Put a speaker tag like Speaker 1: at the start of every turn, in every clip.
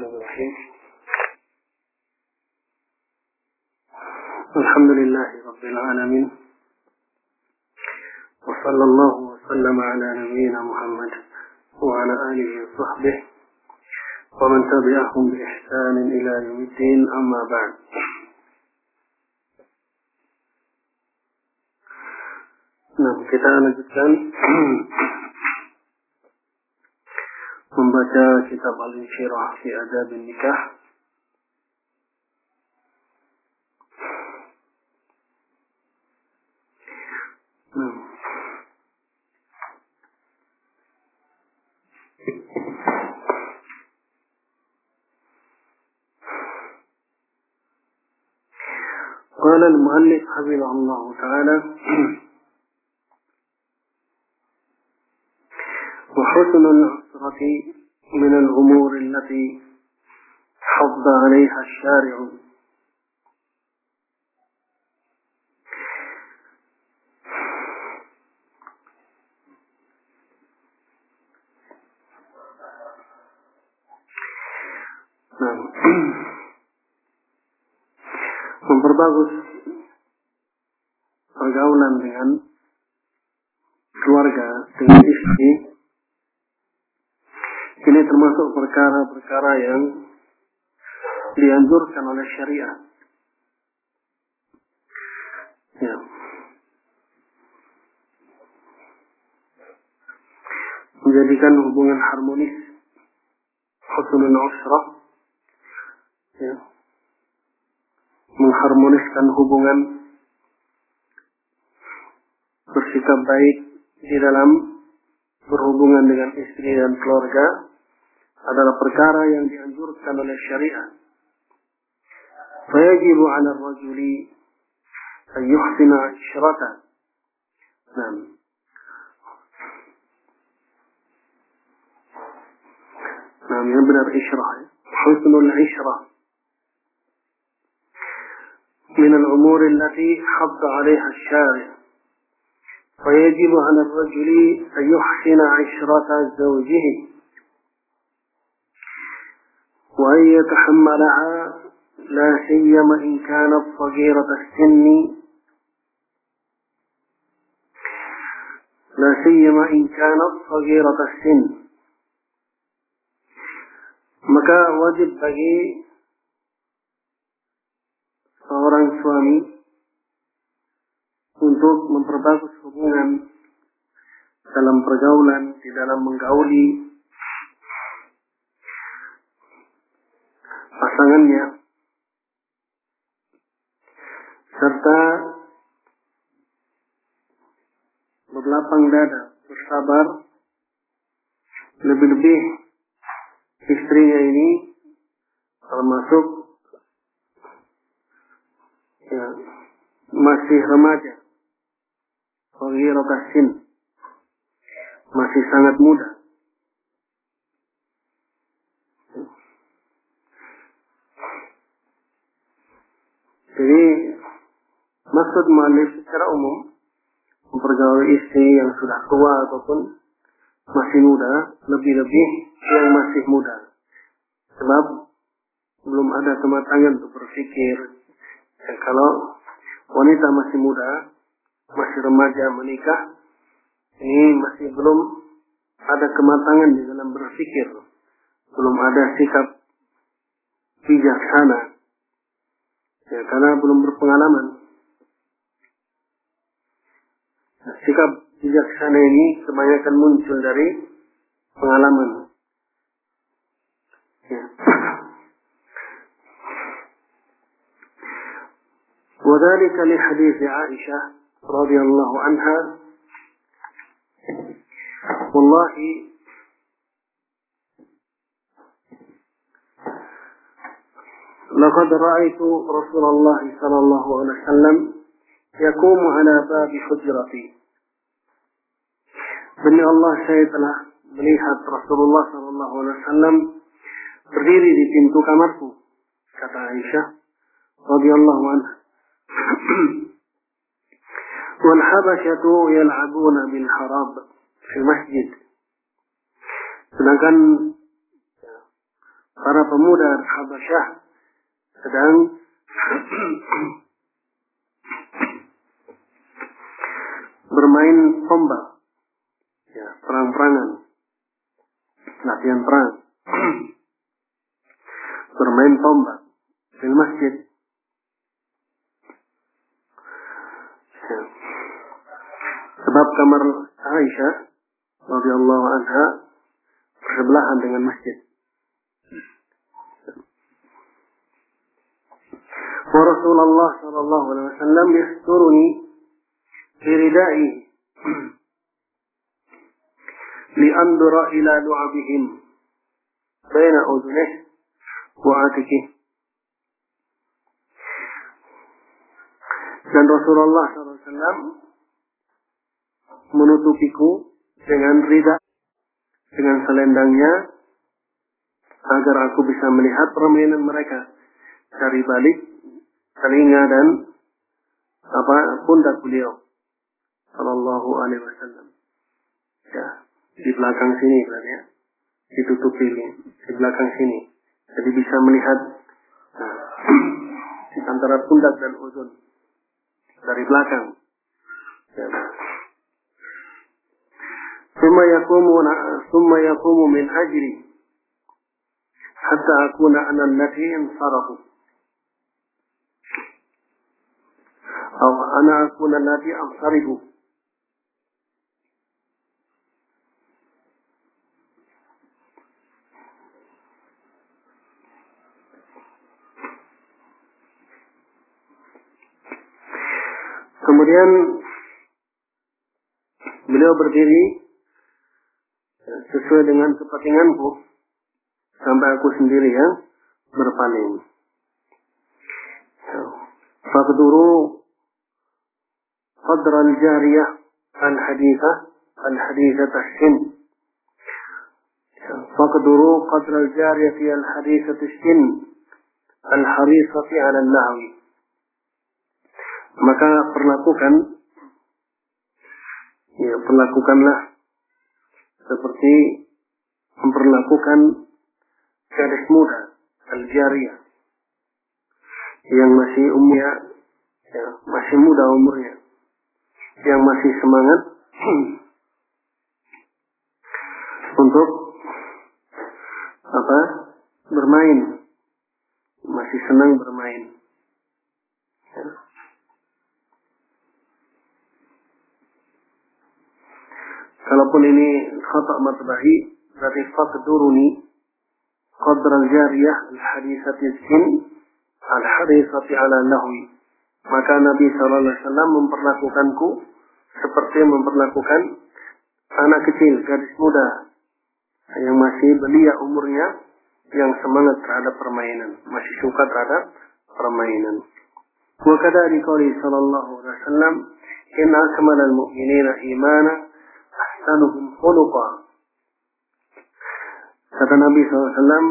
Speaker 1: الرحمن الرحيم. الحمد لله رب العالمين. وصلى الله وسلم على نبينا محمد وعلى آله وصحبه ومن تبعهم بإحسان إلى يوم الدين. أما بعد. Nah, kita lanjutkan منبتا كتاب الانشراح في آداب النكاح. قال المؤلف حفظه الله تعالى. وحسن العصرة من الأمور التي حض عليها الشارع. Nah, memperbagus pergaulan dianjurkan oleh syariat. Ya. Menjadikan hubungan harmonis, husnul usrah, ya. mengharmoniskan hubungan bersikap baik di dalam berhubungan dengan istri dan keluarga adalah perkara yang dianjurkan oleh syariat. فيجب على الرجل أن يحسن عشرته. نعم. نعم يبنى العشرة حسن العشرة من الأمور التي حض عليها الشارع فيجب على الرجل أن يحسن عشرة زوجه وأن يتحملها لا سيما إن كانت صغيرة السن لا سيما إن كانت صغيرة السن maka wajib bagi seorang suami untuk memperbagus hubungan dalam pergaulan, di dalam menggauli pasangannya, Serta berlapang dada, bersabar, lebih-lebih istrinya ini termasuk ya, masih remaja, Sin masih sangat muda. Jadi maksud malif secara umum mempergauli istri yang sudah tua ataupun masih muda, lebih-lebih yang masih muda. Sebab belum ada kematangan untuk berpikir. Dan kalau wanita masih muda, masih remaja menikah, ini masih belum ada kematangan di dalam berpikir. Belum ada sikap bijaksana. Ya, karena belum berpengalaman. Sikap bijaksana ini kebanyakan muncul dari pengalaman. وذلك لحديث عائشة رضي الله عنها والله لقد رأيت رسول الله صلى الله عليه وسلم يقوم على باب حجرتي Demi Allah saya telah melihat Rasulullah Sallallahu Alaihi Wasallam berdiri di pintu kamarku, kata Aisyah radhiyallahu anha. والحبشة يلعبون بالحراب في المسجد sedangkan para pemuda Habasyah sedang bermain tombak, ya, perang-perangan, latihan perang, bermain tombak di masjid. Ya. Sebab kamar Aisyah radhiyallahu anha bersebelahan dengan masjid. Wa Rasulullah sallallahu alaihi wasallam yasturuni fi ridai ila lu'abihim baina udhunih wa atikih. Dan Rasulullah SAW menutupiku dengan rida, dengan selendangnya, agar aku bisa melihat permainan mereka dari balik telinga dan apa pundak beliau sallallahu alaihi wasallam ya di belakang sini berarti ya ditutupi ini di belakang sini jadi bisa melihat nah, di antara pundak dan uzun dari belakang ya. ثم يقوم ثم يقوم من أجري حتى أكون أنا التي انصرفوا أو أنا أكون الذي أنصرف Kemudian beliau berdiri ya, sesuai dengan kepentinganku sampai aku sendiri ya berpaling. So, Fakduru qadral jariyah al hadithah al hadithah sin. Fakduru qadral jariyah al hadithah sin al harifah fi al nahwi maka perlakukan ya perlakukanlah. Seperti memperlakukan gadis muda al-jariyah yang masih umurnya ya, masih muda umurnya yang masih semangat untuk apa bermain. Masih senang bermain. Ya. Kalaupun ini khata matbahi, berarti faqduruni qadra al-jariyah al-hadisati sin al-hadisati ala lahwi. Maka Nabi SAW memperlakukanku seperti memperlakukan anak kecil, gadis muda yang masih belia umurnya, yang semangat terhadap permainan, masih suka terhadap permainan. Wa kadari qali sallallahu alaihi wasallam, "Inna akmalal mu'minina imana ahsanuhum khuluqa." Kata Nabi SAW,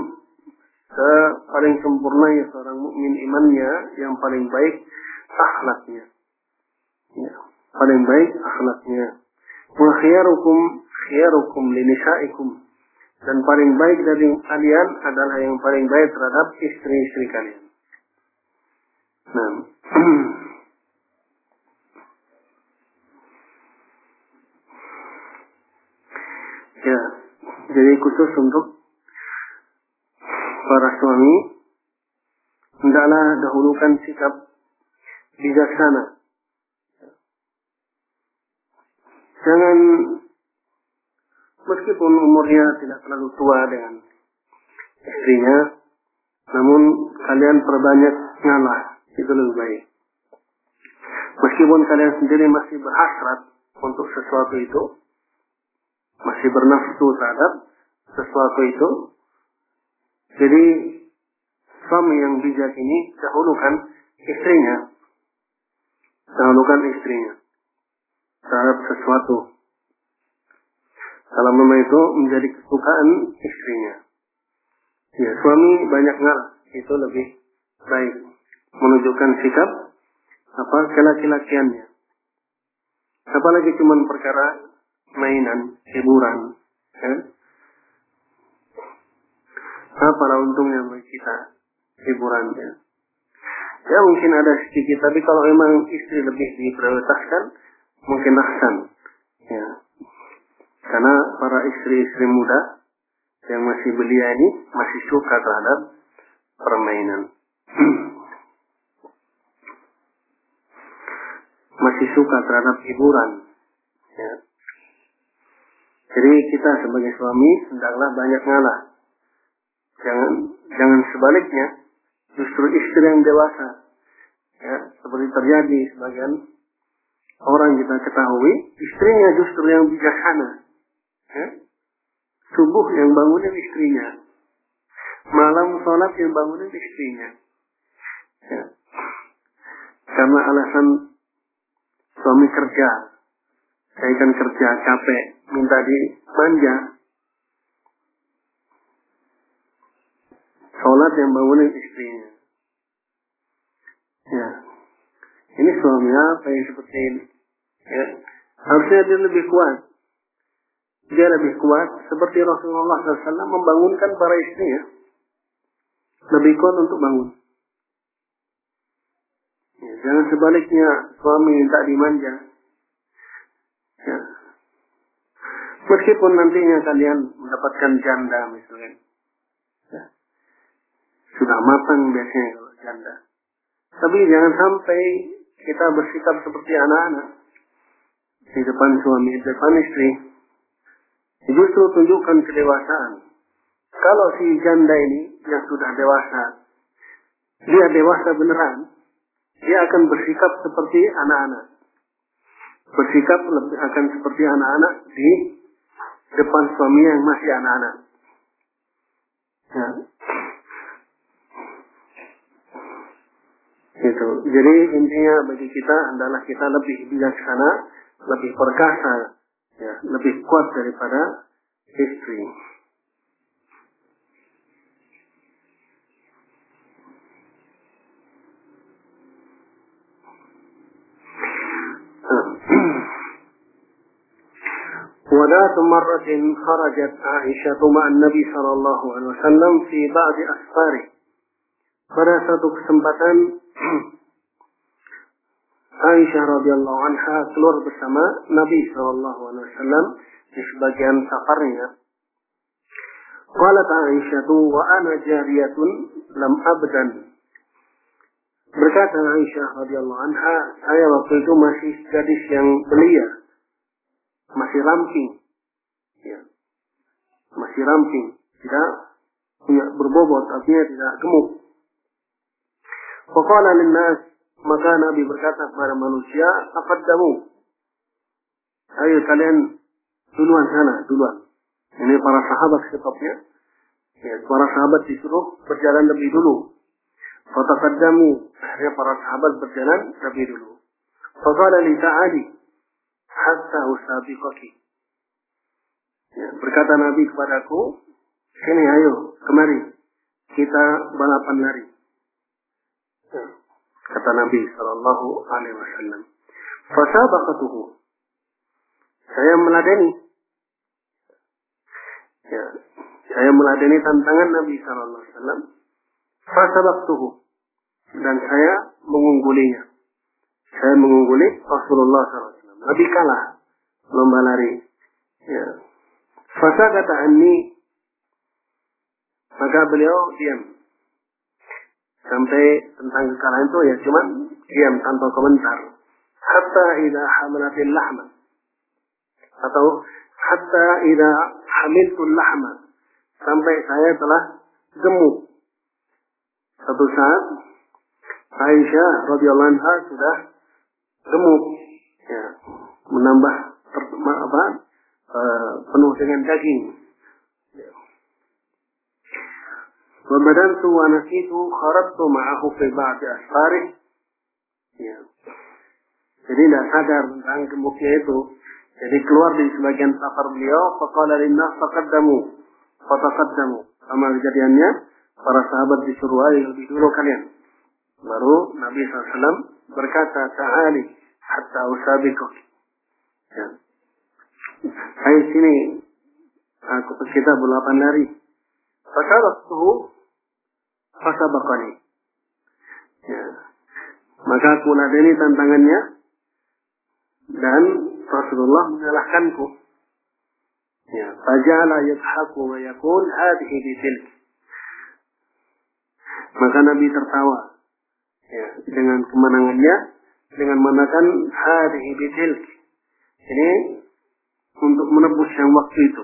Speaker 1: paling sempurnanya seorang mukmin imannya yang paling baik akhlaknya. Ya, paling baik akhlaknya. Wa khiyarukum khiyarukum linisaikum. Dan paling baik dari kalian adalah yang paling baik terhadap istri-istri kalian. Nah. ya, jadi khusus untuk para suami hendaklah dahulukan sikap bijaksana. Jangan meskipun umurnya tidak terlalu tua dengan istrinya, namun kalian perbanyak ngalah, itu lebih baik. Meskipun kalian sendiri masih berhasrat untuk sesuatu itu, masih bernafsu terhadap sesuatu itu, jadi suami yang bijak ini dahulukan istrinya, dahulukan istrinya terhadap sesuatu. Kalau memang itu menjadi kesukaan istrinya. Ya, suami banyak ngalah, itu lebih baik. Menunjukkan sikap apa kelaki-lakiannya. Apalagi cuma perkara mainan, hiburan, ya. Apa untungnya bagi kita hiburannya? Ya mungkin ada sedikit, tapi kalau memang istri lebih diprioritaskan, mungkin ahsan. Ya. Karena para istri-istri muda yang masih belia ini masih suka terhadap permainan. masih suka terhadap hiburan. Ya. Jadi kita sebagai suami hendaklah banyak ngalah. Jangan jangan sebaliknya, justru istri yang dewasa. Ya, seperti terjadi sebagian orang kita ketahui, istrinya justru yang bijaksana. Ya. Subuh yang bangunin istrinya. Malam sholat yang bangunin istrinya. Ya. Karena alasan suami kerja, saya kan kerja capek, minta dimanja. Sholat yang bangunin istrinya. Ya. Ini suami apa yang seperti ini? Ya. Harusnya dia lebih kuat. Dia lebih kuat seperti Rasulullah SAW membangunkan para istrinya. Lebih kuat untuk bangun. Ya, jangan sebaliknya suami minta dimanja. Ya. Meskipun nantinya kalian mendapatkan janda misalnya. Ya. Sudah matang biasanya kalau janda. Tapi jangan sampai kita bersikap seperti anak-anak. Di depan suami, di depan istri. Justru tunjukkan kedewasaan. Kalau si janda ini yang sudah dewasa, dia dewasa beneran, dia akan bersikap seperti anak-anak. Bersikap lebih akan seperti anak-anak di depan suami yang masih anak-anak. Ya. Gitu. Jadi intinya bagi kita adalah kita lebih bijaksana, lebih perkasa, ya, lebih kuat daripada istri. وذات مرة خرجت عائشة مع النبي صلى الله عليه وسلم في بعض أسفاره. Pada satu kesempatan Aisyah radhiyallahu anha keluar bersama Nabi sallallahu alaihi wasallam di sebagian safarnya. Qalat Aisyah wa ana jariyatun lam abdan. Berkata Aisyah radhiyallahu anha, saya waktu itu masih gadis yang belia, masih ramping, ya, masih ramping, tidak punya berbobot, artinya tidak gemuk. Faqala linnas maka Nabi berkata kepada manusia, "Taqaddamu." Ayo kalian duluan sana, duluan. Ini para sahabat setopnya. Ya, para sahabat disuruh berjalan lebih dulu. Fataqaddamu. Akhirnya para sahabat berjalan lebih dulu. Faqala li ta'ali hatta usabiqaki. Ya, berkata Nabi kepadaku, sini ayo, kemari. Kita balapan lari. Ya. Kata Nabi Shallallahu Alaihi Wasallam. Fasabaqatuhu. Saya meladeni. Ya, saya meladeni tantangan Nabi Shallallahu Alaihi Wasallam. Fasabaqtuhu. Dan saya mengunggulinya. Saya mengungguli Rasulullah SAW. Nabi kalah. Lomba lari. Ya. Fasa kata Anni. Maka beliau diam. Sampai tentang kekalahan itu ya cuman diam tanpa komentar. Hatta idza hamalatil lahma. Atau hatta idza hamiltul lahma. Sampai saya telah gemuk. Satu saat Aisyah radhiyallahu anha sudah gemuk ya menambah ter, apa uh, penuh dengan daging وبدنت ونسيت خرجت معه في بعض أسفاره ya. jadi tidak sadar tentang gemuknya itu jadi keluar di sebagian safar beliau faqala linnas taqaddamu fataqaddamu sama kejadiannya para sahabat disuruh ayo lebih dulu kalian baru Nabi SAW berkata ta'ali hatta usabikuk ya. ayo sini aku kita balapan lari Fasaraktuhu fasabaqani. Ya. Maka aku ladeni tantangannya dan Rasulullah menyalahkanku. Ya, fajala yadhaku wa yaqul hadhihi bitilk. Maka Nabi tertawa ya, dengan kemenangannya dengan mengatakan hadhihi bitilk. Ini untuk menebus yang waktu itu.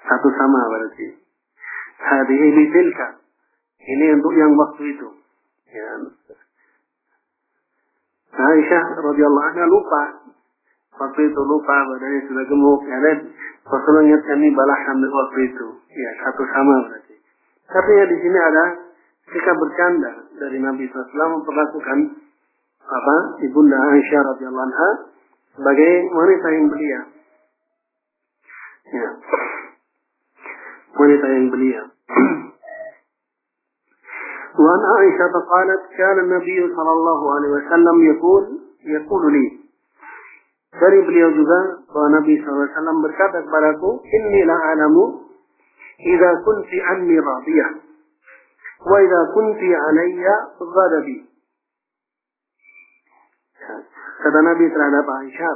Speaker 1: Satu sama berarti. Hadhihi bitilka. Ini untuk yang waktu itu. Ya. Aisyah radhiyallahu anha lupa. Waktu itu lupa badannya sudah gemuk. Ya, Rasulullah ingatkan ini balasan waktu itu. Ya, satu sama berarti. Artinya di sini ada sikap bercanda dari Nabi SAW memperlakukan apa ibunda Aisyah radhiyallahu anha sebagai wanita yang belia. Ya. Wanita yang belia. وعن عائشة قالت كان النبي صلى الله عليه وسلم يقول يقول لي dari beliau juga bahwa Nabi SAW berkata kepadaku, Inni la'alamu idha kunti anni radiyah wa idha kunti alayya ghadabi. Kata Nabi terhadap Aisyah,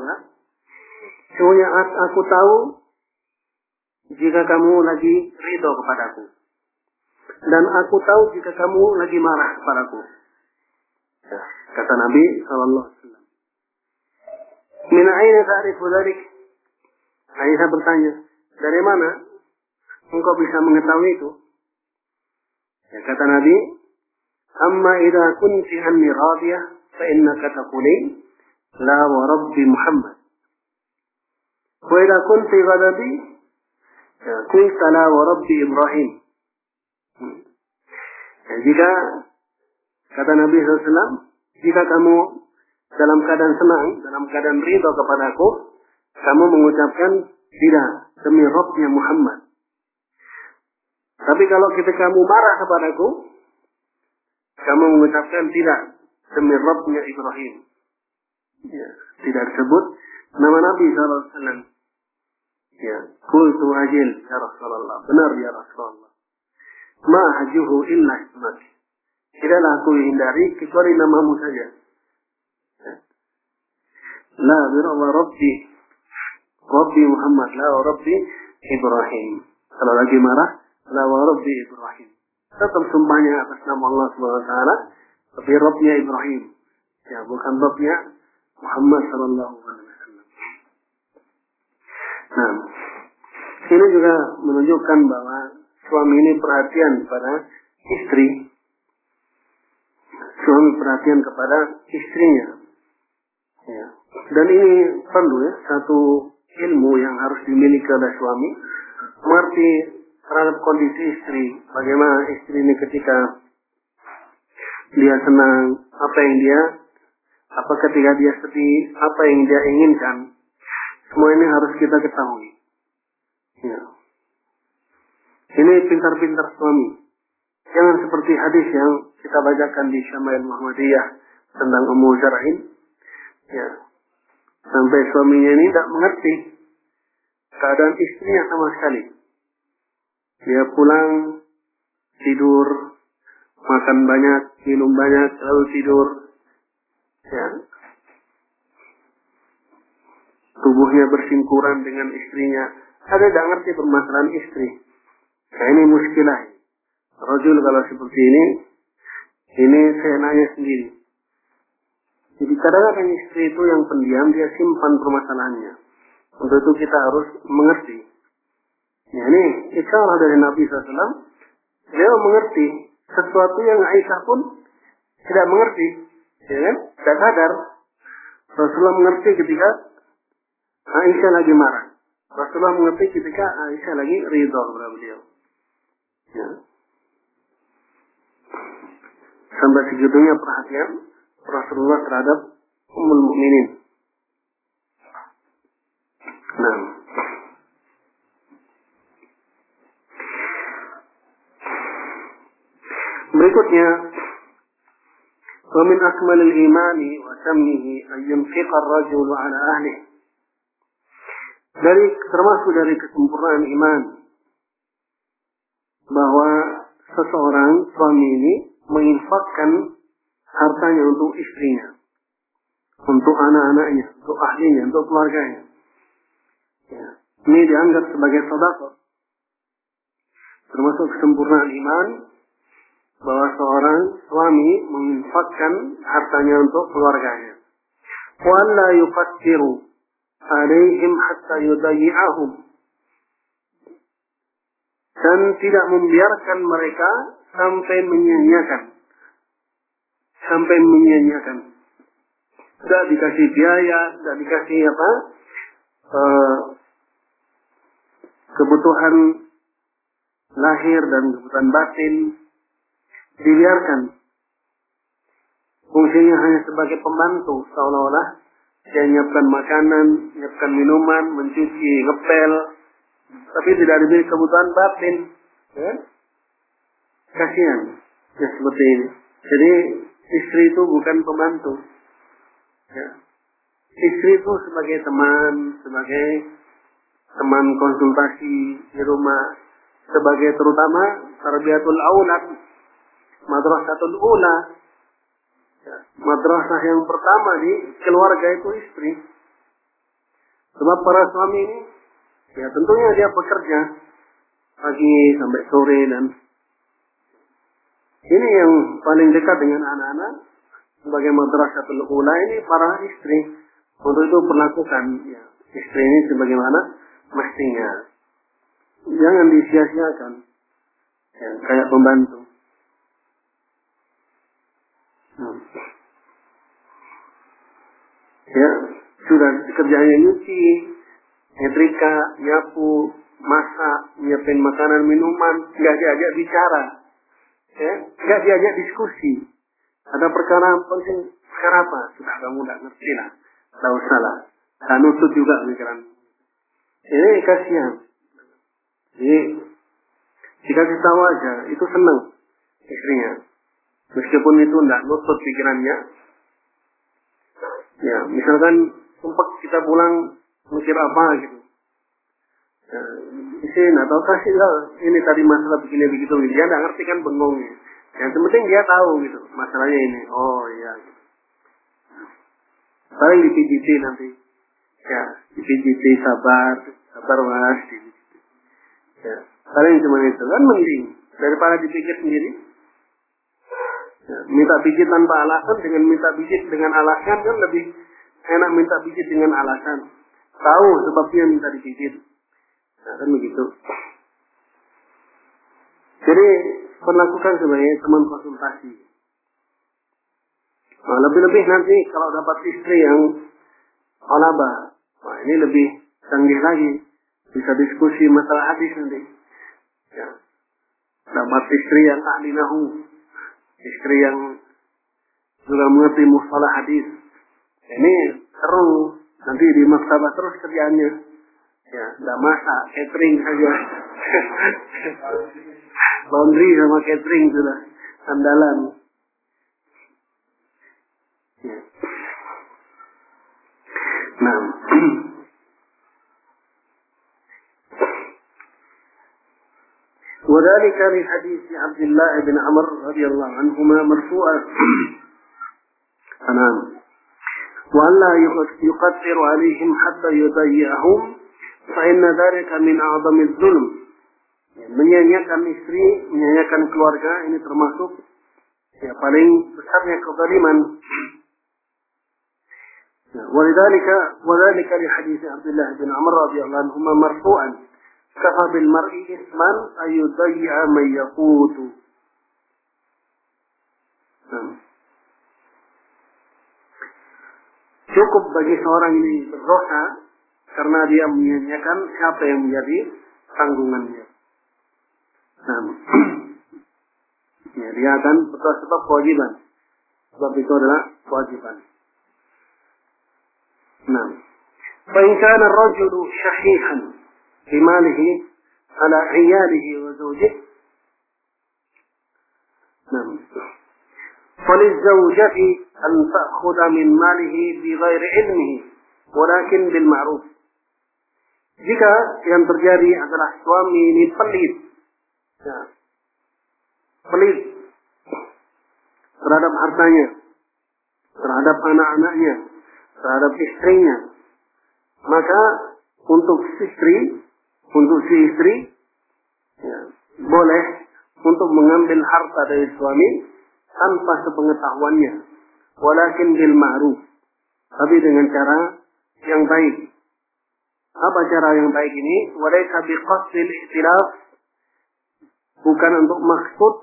Speaker 1: Semuanya aku tahu jika kamu lagi ridho kepadaku. Dan aku tahu jika kamu lagi marah kepadaku. Ya, kata Nabi Sallallahu Alaihi Wasallam. Min aina ta'rifu dzalik? Aisyah bertanya, dari mana engkau bisa mengetahui itu? Ya, kata Nabi, Amma idza kunti anni radiyah fa innaka taqulin la wa rabbi Muhammad. Wa idza kunti ghadabi قلت لا ورب Ibrahim. Ya, jika kata Nabi SAW, jika kamu dalam keadaan senang, dalam keadaan ridho kepadaku, kamu mengucapkan tidak demi Robnya Muhammad. Tapi kalau kita kamu marah kepadaku, kamu mengucapkan tidak demi Robnya Ibrahim. Ya, tidak disebut nama Nabi SAW. Ya, kultu ajil ya Rasulullah. Benar ya Rasulullah. Ma hajuhu illa ismak. Tidaklah aku hindari kecuali namamu saja. Ya. La birallah Rabbi. Rabbi Muhammad. La wa Rabbi Ibrahim. Kalau lagi marah, la wa Rabbi Ibrahim. Tetap sumpahnya atas nama Allah SWT. Tapi Rabbnya Ibrahim. Ya, bukan Rabbnya Muhammad Sallallahu Alaihi Wasallam. Nah, ini juga menunjukkan bahwa suami ini perhatian pada istri. Suami perhatian kepada istrinya. Ya. Dan ini perlu ya, satu ilmu yang harus dimiliki oleh suami. Mengerti terhadap kondisi istri. Bagaimana istri ini ketika dia senang, apa yang dia, apa ketika dia sedih, apa yang dia inginkan. Semua ini harus kita ketahui. Ya. Ini pintar-pintar suami. Jangan seperti hadis yang kita bacakan di Syama'il Muhammadiyah tentang Ummu Zara'in. Ya. Sampai suaminya ini tidak mengerti keadaan istrinya sama sekali. Dia pulang, tidur, makan banyak, minum banyak, lalu tidur. Ya. Tubuhnya bersingkuran dengan istrinya. Ada tidak ngerti permasalahan istri. Nah ini muskilah. Rajul kalau seperti ini, ini saya nanya sendiri. Jadi kadang-kadang istri itu yang pendiam, dia simpan permasalahannya. Untuk itu kita harus mengerti. Ya, ini isyarat dari Nabi SAW. Dia mengerti sesuatu yang Aisyah pun tidak mengerti. Ya kan? Tidak sadar. Rasulullah mengerti ketika Aisyah lagi marah. Rasulullah mengerti ketika Aisyah lagi ridho kepada beliau. Ya. Sampai segitunya perhatian Rasulullah terhadap Ummul Mukminin. Nah. Berikutnya ومن أكمل الإيمان وتمه أن ينفق الرجل على أهله dari termasuk dari kesempurnaan iman bahwa seseorang suami ini menginfakkan hartanya untuk istrinya, untuk anak-anaknya, untuk ahlinya, untuk keluarganya. Ya. Ini dianggap sebagai sodako. Termasuk kesempurnaan iman bahwa seorang suami menginfakkan hartanya untuk keluarganya. Walla alaihim hatta yudayi'ahum. Dan tidak membiarkan mereka sampai menyia-nyiakan. Sampai menyia-nyiakan. Tidak dikasih biaya, tidak dikasih apa? Uh, kebutuhan lahir dan kebutuhan batin dibiarkan. Fungsinya hanya sebagai pembantu, seolah-olah dia menyiapkan makanan, menyiapkan minuman, mencuci, ngepel, tapi tidak diberi kebutuhan batin. Ya? Kasihan. Ya seperti ini. Jadi istri itu bukan pembantu. Ya. Istri itu sebagai teman, sebagai teman konsultasi di rumah, sebagai terutama tarbiyatul aulad, madrasatul ula. Ya. Madrasah yang pertama di keluarga itu istri. Sebab para suami ini, ya tentunya dia bekerja pagi sampai sore dan ini yang paling dekat dengan anak-anak sebagai madrasah ula ini para istri. Untuk itu perlakukan ya, istri ini sebagaimana mestinya. Jangan disia-siakan. Ya, kayak pembantu. Hmm. Ya, sudah kerjanya nyuci, nyetrika, nyapu, masak, nyiapin makanan, minuman, nggak diajak bicara. Ya, nggak diajak diskusi. Ada perkara penting, sekarang apa? Sudah kamu nggak ngerti lah. Tidak usah lah. Dan nutut juga pikiran. Ini kasihan. Jadi, jika kita tahu aja, itu senang istrinya. Meskipun itu tidak nutut pikirannya. Ya, misalkan sempat kita pulang mikir apa gitu. Ya, isi nggak tahu kasih ini tadi masalah begini begitu dia nggak ngerti kan bengong ya. Yang penting dia tahu gitu masalahnya ini. Oh iya. Gitu. Paling dipijiti nanti. Ya, dipijiti sabar, sabar mas. Ya, paling cuma itu kan mending daripada dipikir sendiri. Ya, minta pijit tanpa alasan dengan minta pijit dengan alasan kan lebih enak minta pijit dengan alasan. Tahu sebabnya minta dipijit. Nah, kan begitu. Jadi perlakukan sebagai teman konsultasi. Nah, lebih-lebih nanti kalau dapat istri yang alaba, nah ini lebih canggih lagi. Bisa diskusi masalah hadis nanti. Ya. Dapat istri yang ahli nahu, istri yang juga mengerti mustalah hadis. Ini seru. Nanti di maktabah terus kerjaannya. Ya, tidak masak, catering saja. Laundry sama catering sudah andalan. Ya. Nah, وذلك لحديث عبد الله بن عمر رضي الله عنهما مرفوعا. تمام وألا يقدر عليهم حتى يضيعهم فإن ذلك من أعظم الظلم. menyanyiakan istri, menyanyiakan keluarga ini termasuk ya paling besarnya kezaliman. ولذلك وذلك لحديث عبد الله بن عمر رضي الله عنهما مرفوعا. كفى بالمرء إثما أن يضيع من يقوت Cukup bagi seorang ini berdosa karena dia menyanyiakan siapa yang menjadi tanggungannya. Nah, ya, dia akan sebab kewajiban. Sebab itu adalah kewajiban. Nah, فإن كان الرجل شحيحا بماله على عياله وزوجه نعم فللزوجة أن تأخذ من ماله بغير علمه ولكن بالمعروف jika yang terjadi adalah suami ini pelit ya, pelit terhadap hartanya, terhadap anak-anaknya, terhadap istrinya. Maka untuk istri, untuk si istri, ya, boleh untuk mengambil harta dari suami tanpa sepengetahuannya. Walakin bil ma'ruf. Tapi dengan cara yang baik. Apa cara yang baik ini? Walaysa biqasdil ikhtilaf. Bukan untuk maksud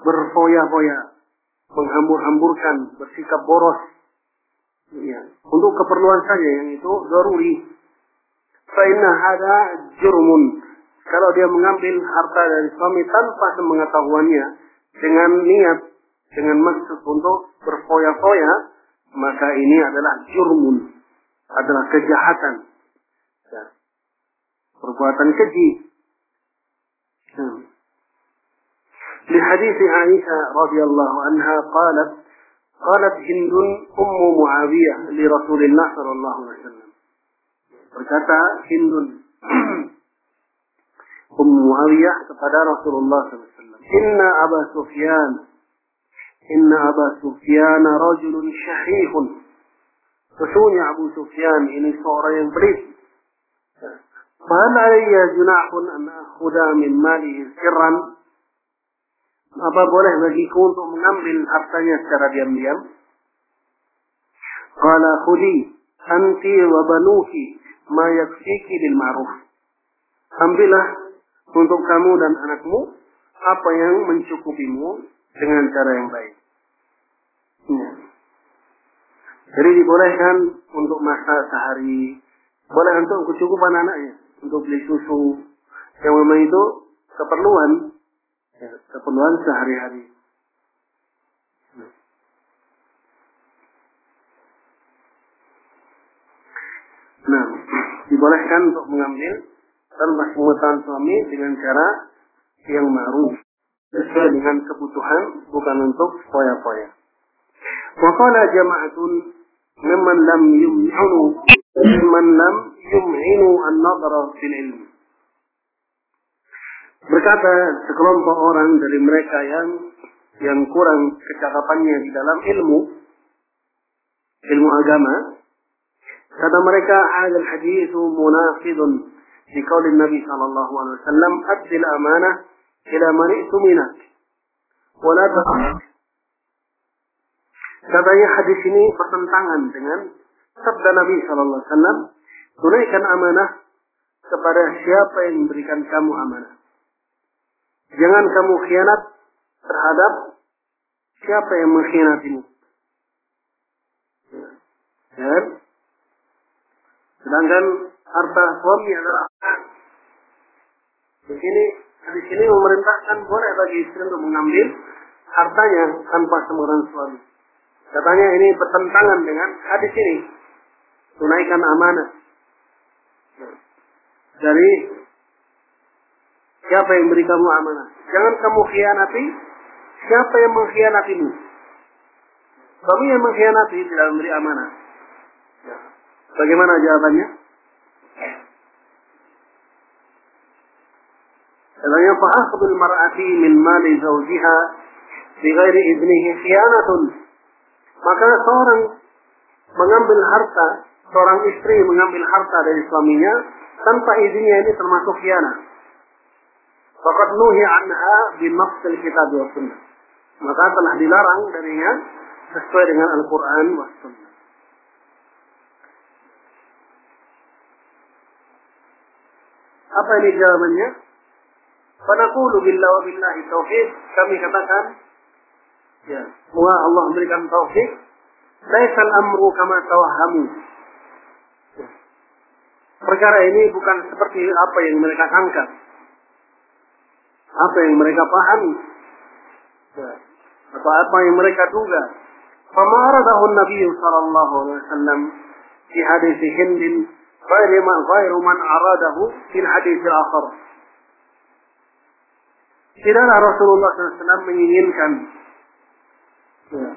Speaker 1: berfoya-foya. Menghambur-hamburkan, bersikap boros. Ya. Untuk keperluan saja yang itu daruri. Fa'inna hada jurmun. Kalau dia mengambil harta dari suami tanpa sepengetahuannya, dengan niat, dengan maksud untuk berfoya-foya, maka ini adalah jurmun, adalah kejahatan. Ya. Perbuatan keji. Hmm. لحديث عائشة رضي الله عنها قالت قالت هند أم معاوية لرسول الله صلى الله عليه وسلم berkata Hindun Ummu Muawiyah kepada Rasulullah SAW. Inna Aba Sufyan Inna Aba Sufyan rajulun syahihun. Sesungguhnya Abu Sufyan ini seorang yang pelit. Fahal alayya junahun an akhuda min malihi sirran. Apa boleh bagiku untuk mengambil hartanya secara diam-diam? Qala khudi anti wa banuki ma yakfiki bil ma'ruf. Ambillah untuk kamu dan anakmu apa yang mencukupimu dengan cara yang baik. Ya. Jadi dibolehkan untuk masak sehari, boleh untuk kecukupan anaknya, untuk beli susu. Yang memang itu keperluan, ya, keperluan sehari-hari. Nah, dibolehkan untuk mengambil pengetahuan suami dengan cara yang ma'ruf sesuai dengan kebutuhan bukan untuk foya-foya. Wa qala jama'atun mimman lam yum'inu mimman lam yum'inu an-nadara fil ilm. Berkata sekelompok orang dari mereka yang yang kurang kecakapannya di dalam ilmu ilmu agama kata mereka hadal hadithu munafidun di qaulin Nabi sallallahu alaihi wasallam adil amanah ila man ituminak wa la Katanya hadis ini bertentangan dengan sabda Nabi sallallahu alaihi wasallam tunaikan amanah kepada siapa yang memberikan kamu amanah. Jangan kamu khianat terhadap siapa yang mengkhianatimu. Dan sedangkan harta suami adalah di sini di sini memerintahkan boleh bagi istri untuk mengambil hartanya tanpa sembarangan suami. Katanya ini bertentangan dengan hadis ini. Tunaikan amanah. Dari siapa yang beri kamu amanah. Jangan kamu khianati siapa yang mengkhianatimu. Kamu yang mengkhianati tidak memberi amanah. Bagaimana jawabannya? Katanya fa'akhdul mar'ati min mali zawjiha bighairi idnihi khianatun. Maka seorang mengambil harta, seorang istri mengambil harta dari suaminya tanpa izinnya ini termasuk khianat. Fakat nuhi anha binafsil kitab wa sunnah. Maka telah dilarang darinya sesuai dengan Al-Quran wa sunnah. Apa ini jawabannya? Fanaqulu billah wa billahi taufiq. Kami katakan, ya, semoga Allah memberikan taufik. Laisal amru kama tawahamu. Perkara ini bukan seperti apa yang mereka sangka. Apa yang mereka pahami. Ya. Atau apa yang mereka duga. Fama aradahu Nabi sallallahu alaihi wasallam di hadis Hindin غير من غير من أراده في الحديث الآخر. Tidaklah Rasulullah SAW menginginkan ya,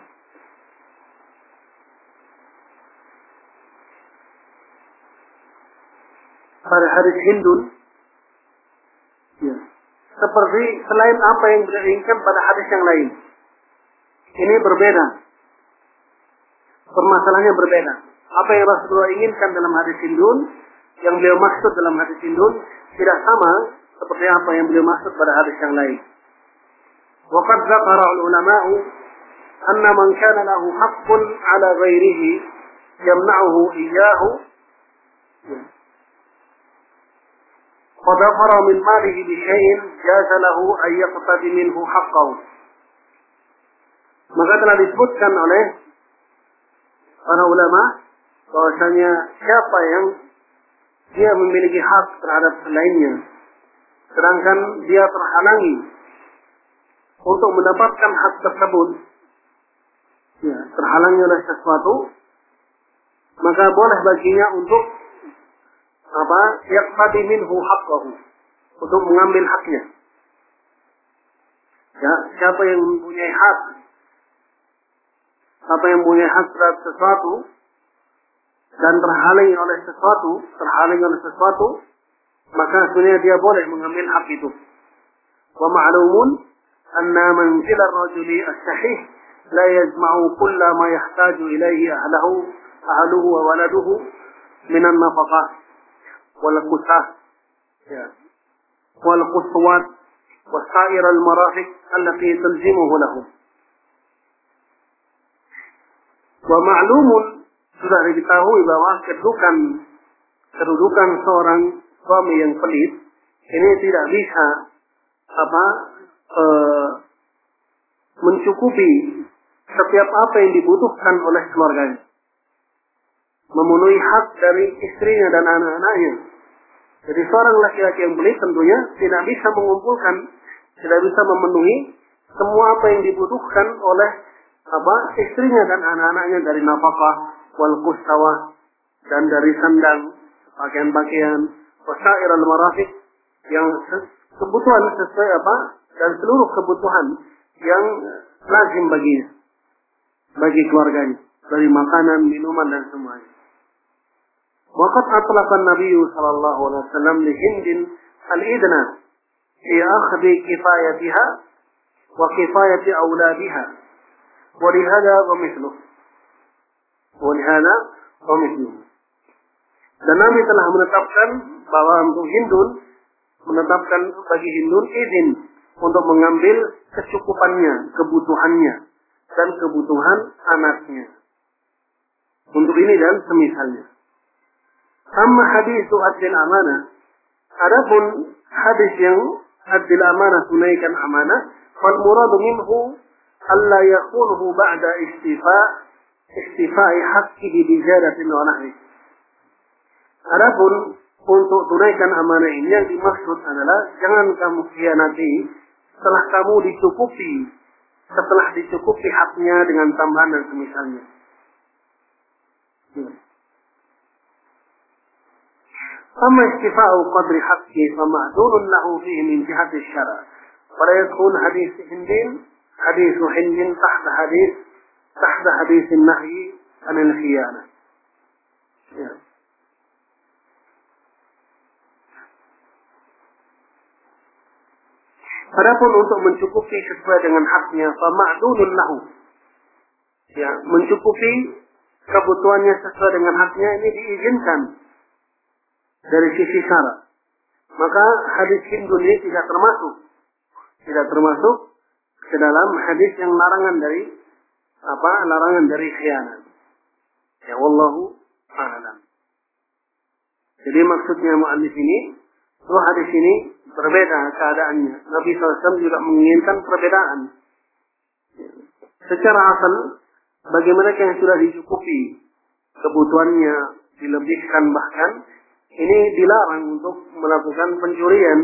Speaker 1: pada hadis Hindun ya, seperti selain apa yang beliau inginkan pada hadis yang lain. Ini berbeda. Permasalahannya berbeda. Apa yang Rasulullah inginkan dalam hadis Hindun, yang beliau maksud dalam hadis Hindun, tidak sama seperti apa yang beliau maksud pada hadis yang lain. وقد ذكر العلماء أن من كان له حق على غيره يمنعه إياه فظفر من ماله بشيء جاز له أن يقتدي منه حقه maka telah disebutkan oleh para ulama bahwasanya siapa yang dia memiliki hak terhadap lainnya sedangkan dia terhalangi untuk mendapatkan hak tersebut ya terhalangi oleh sesuatu maka boleh baginya untuk apa yaqtadi minhu haqqahu untuk mengambil haknya. Ya siapa yang mempunyai hak apa yang mempunyai hak terhadap sesuatu dan terhalangi oleh sesuatu terhalangi oleh sesuatu maka sebenarnya dia boleh mengambil hak itu wa ma'lumun anna manzil ar-rajuli as-sahih la yajma'u kulla ma yahtaju ilayhi ahlahu ahluhu wa waladuhu min an-nafaqah wal qusah ya wal quswat وسائر المرافق التي تلزمه لهم Wa ma'lumun sudah diketahui bahwa kedudukan kedudukan seorang suami yang pelit ini tidak bisa apa e, mencukupi setiap apa yang dibutuhkan oleh keluarganya. Memenuhi hak dari istrinya dan anak-anaknya. Jadi seorang laki-laki yang pelit tentunya tidak bisa mengumpulkan, tidak bisa memenuhi semua apa yang dibutuhkan oleh apa istrinya dan anak-anaknya dari nafkah wal kustawa dan dari sandang pakaian-pakaian wasair al marafiq yang kebutuhan sesuai apa dan seluruh kebutuhan yang lazim bagi bagi keluarganya dari makanan, minuman dan semuanya. Waqat atlaqan Nabi sallallahu alaihi wasallam li Hindin al-idna fi akhdhi kifayatiha wa kifayati auladiha ولهذا ومثله Wanihana komitmen. Dan Nabi telah menetapkan bahwa untuk Hindun menetapkan bagi Hindun izin untuk mengambil kecukupannya, kebutuhannya, dan kebutuhan anaknya. Untuk ini dan semisalnya. Sama hadis itu adil amanah. Adapun hadis yang adil amanah tunaikan amanah, fal muradu minhu alla yakunhu ba'da istifa' استيفاء استيفاء حقه بزيادة ونحوه Adapun untuk tunaikan amanah ini yang dimaksud adalah jangan kamu khianati setelah kamu dicukupi setelah dicukupi haknya dengan tambahan dan semisalnya. أما استيفاء قدر حقه فمعدول له فيه من جهة الشرع ولا يكون حديث هندين حديث حل تحت حديث تحت حديث النهي عن الخيانة Adapun untuk mencukupi sesuai dengan haknya, fama'dulun lahu. Ya, mencukupi kebutuhannya sesuai dengan haknya ini diizinkan dari sisi syarat. Maka hadis Hindu ini tidak termasuk. Tidak termasuk ke dalam hadis yang larangan dari apa larangan dari khianat. Ya wallahu a'lam. Jadi maksudnya mu'allif ini dua hadis ini berbeda keadaannya. Nabi SAW juga menginginkan perbedaan. Secara asal, bagi mereka yang sudah dicukupi kebutuhannya, dilebihkan bahkan, ini dilarang untuk melakukan pencurian.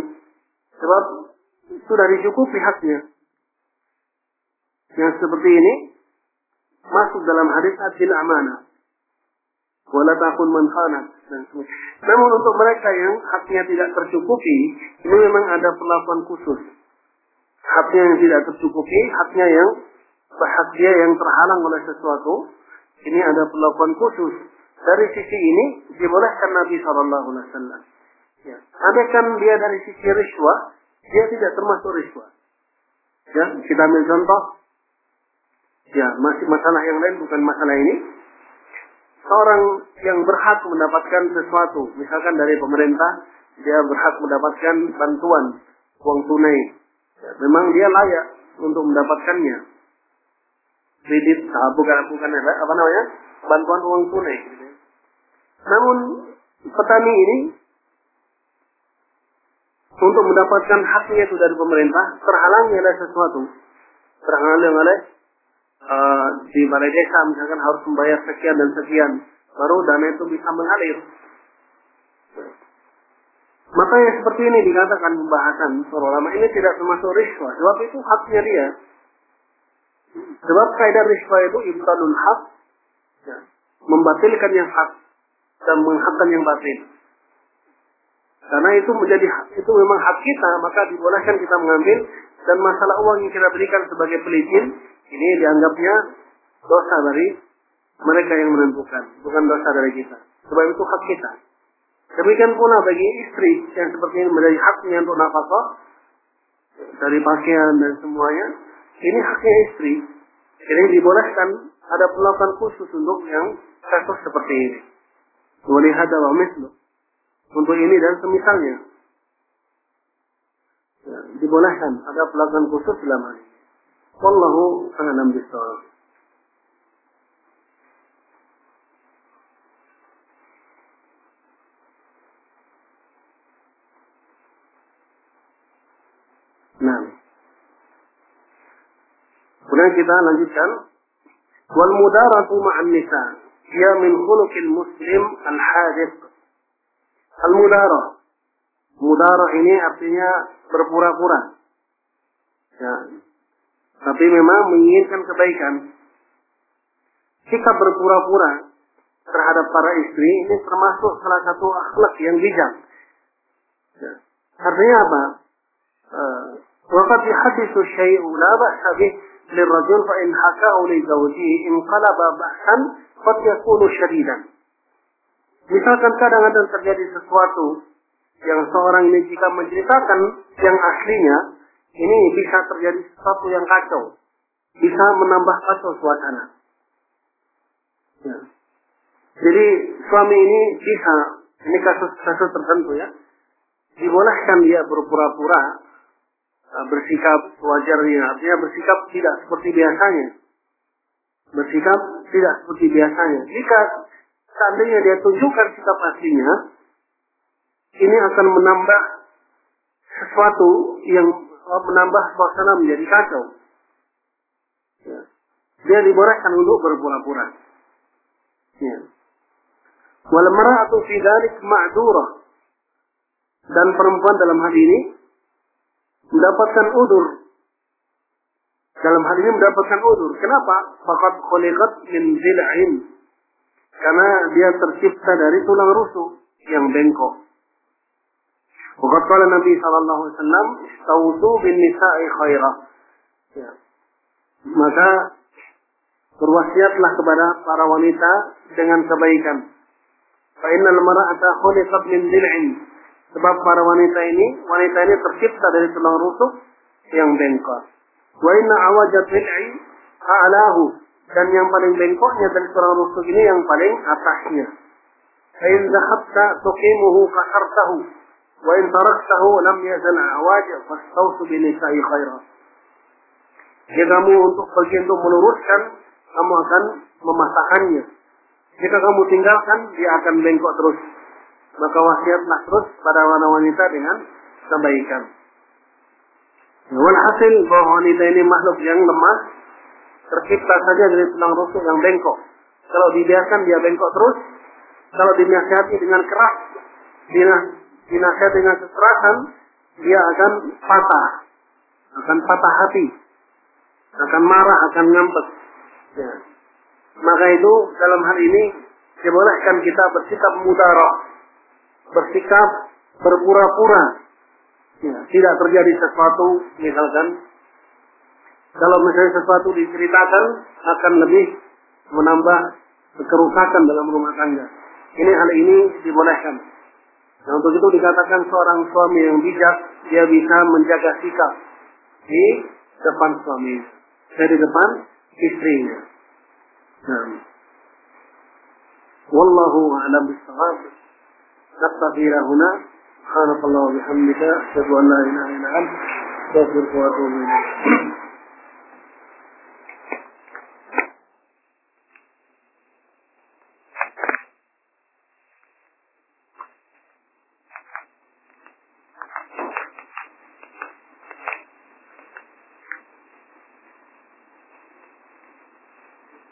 Speaker 1: Sebab sudah dicukupi haknya. Yang seperti ini masuk dalam hadis adil amanah. Wala takun man Namun untuk mereka yang haknya tidak tercukupi, ini memang ada perlakuan khusus. Haknya yang tidak tercukupi, haknya yang bahagia yang terhalang oleh sesuatu, ini ada perlakuan khusus. Dari sisi ini dibolehkan Nabi Shallallahu Alaihi Wasallam. Ya. dia dari sisi riswah, dia tidak termasuk riswa. Ya, kita ambil contoh. Ya, masih masalah yang lain bukan masalah ini. Seorang yang berhak mendapatkan sesuatu, misalkan dari pemerintah, dia berhak mendapatkan bantuan uang tunai. Ya, memang dia layak untuk mendapatkannya. Kredit, ah, bukan bukan apa namanya, bantuan uang tunai. Namun petani ini untuk mendapatkan haknya itu dari pemerintah terhalangi oleh sesuatu terhalangi oleh uh, di balai desa misalkan harus membayar sekian dan sekian baru dana itu bisa mengalir. Maka yang seperti ini dikatakan pembahasan para ulama ini tidak termasuk riswa sebab itu haknya dia. Sebab kaidah riswa itu ibtalul hak ya, membatalkan yang hak dan menghakkan yang batil. Karena itu menjadi itu memang hak kita, maka dibolehkan kita mengambil dan masalah uang yang kita berikan sebagai pelicin ini dianggapnya dosa dari mereka yang menentukan, bukan dosa dari kita. Sebab itu hak kita. Demikian pula bagi istri yang seperti ini menjadi haknya untuk nafkah dari pakaian dan semuanya, ini haknya istri. Ini dibolehkan ada perlakuan khusus untuk yang kasus seperti ini. Walihada wa mislu untuk ini dan semisalnya. Ya, dibolehkan ada pelakuan khusus dalam hal ini. A'lam bishawab. Nah. Kemudian kita lanjutkan. Wal mudaratu ma'an nisa. Ia min khuluqil muslim al-hadith. Mudarah ini artinya berpura-pura. Ya Tapi memang menginginkan kebaikan. Sikap berpura-pura terhadap para istri ini termasuk salah satu akhlak yang bijak. Ya. Artinya apa? وقد يحدث الشيء لا بأس به للرجل فإن حكاه لزوجه انقلب بأسا قد يكون شديدا Misalkan kadang-kadang terjadi sesuatu yang seorang ini jika menceritakan yang aslinya, ini bisa terjadi sesuatu yang kacau. Bisa menambah kacau suasana. Ya. Jadi suami ini bisa, ini kasus-kasus tertentu ya, dibolehkan dia berpura-pura uh, bersikap wajarnya, artinya bersikap tidak seperti biasanya. Bersikap tidak seperti biasanya. Jika seandainya dia tunjukkan sikap aslinya, ini akan menambah sesuatu yang menambah suasana menjadi kacau. Ya. Dia dibolehkan untuk berpura-pura. Ya. Wal mar'atu fi dzalik ma'dzurah. Dan perempuan dalam hal ini mendapatkan udur. Dalam hal ini mendapatkan udur. Kenapa? Fakat khuliqat min zil'in karena dia tercipta dari tulang rusuk yang bengkok. Waqad qala Nabi sallallahu alaihi wasallam, "Tawtu bin nisa'i khairah." Ya. Maka berwasiatlah kepada para wanita dengan kebaikan. Fa innal mar'ata khuliqat min dil'in. Sebab para wanita ini, wanita ini tercipta dari tulang rusuk yang bengkok. Wa inna awajat dil'i a'lahu dan yang paling bengkoknya dari seorang rusuk ini yang paling atasnya. Fa'in zahabta tuqimuhu kasartahu. Wa in taraktahu lam yazal awaj fastausu binisa'i khairah. Jika kamu untuk pergi untuk meluruskan, kamu akan mematahkannya. Jika kamu tinggalkan, dia akan bengkok terus. Maka wasiatlah terus pada wanita dengan kebaikan. Walhasil bahwa wanita ini makhluk yang lemah, tercipta saja dari tulang rusuk yang bengkok. Kalau dibiarkan dia bengkok terus, kalau dinasihati dengan keras, dinasihati dengan kekerasan, dia akan patah, akan patah hati, akan marah, akan ngambek. Ya. Maka itu dalam hal ini dibolehkan kita bersikap mudarah, bersikap berpura-pura, ya, tidak terjadi sesuatu, misalkan kalau misalnya sesuatu diceritakan akan lebih menambah kerusakan dalam rumah tangga. Ini hal ini dibolehkan. Nah untuk itu dikatakan seorang suami yang bijak, dia bisa menjaga sikap di depan suami, eh, dari depan istrinya. Nah. Wallahu a'lam bishawab. Naktafi huna. Subhanallahi wa bihamdika. Asyhadu wa la ilaha wa atubu.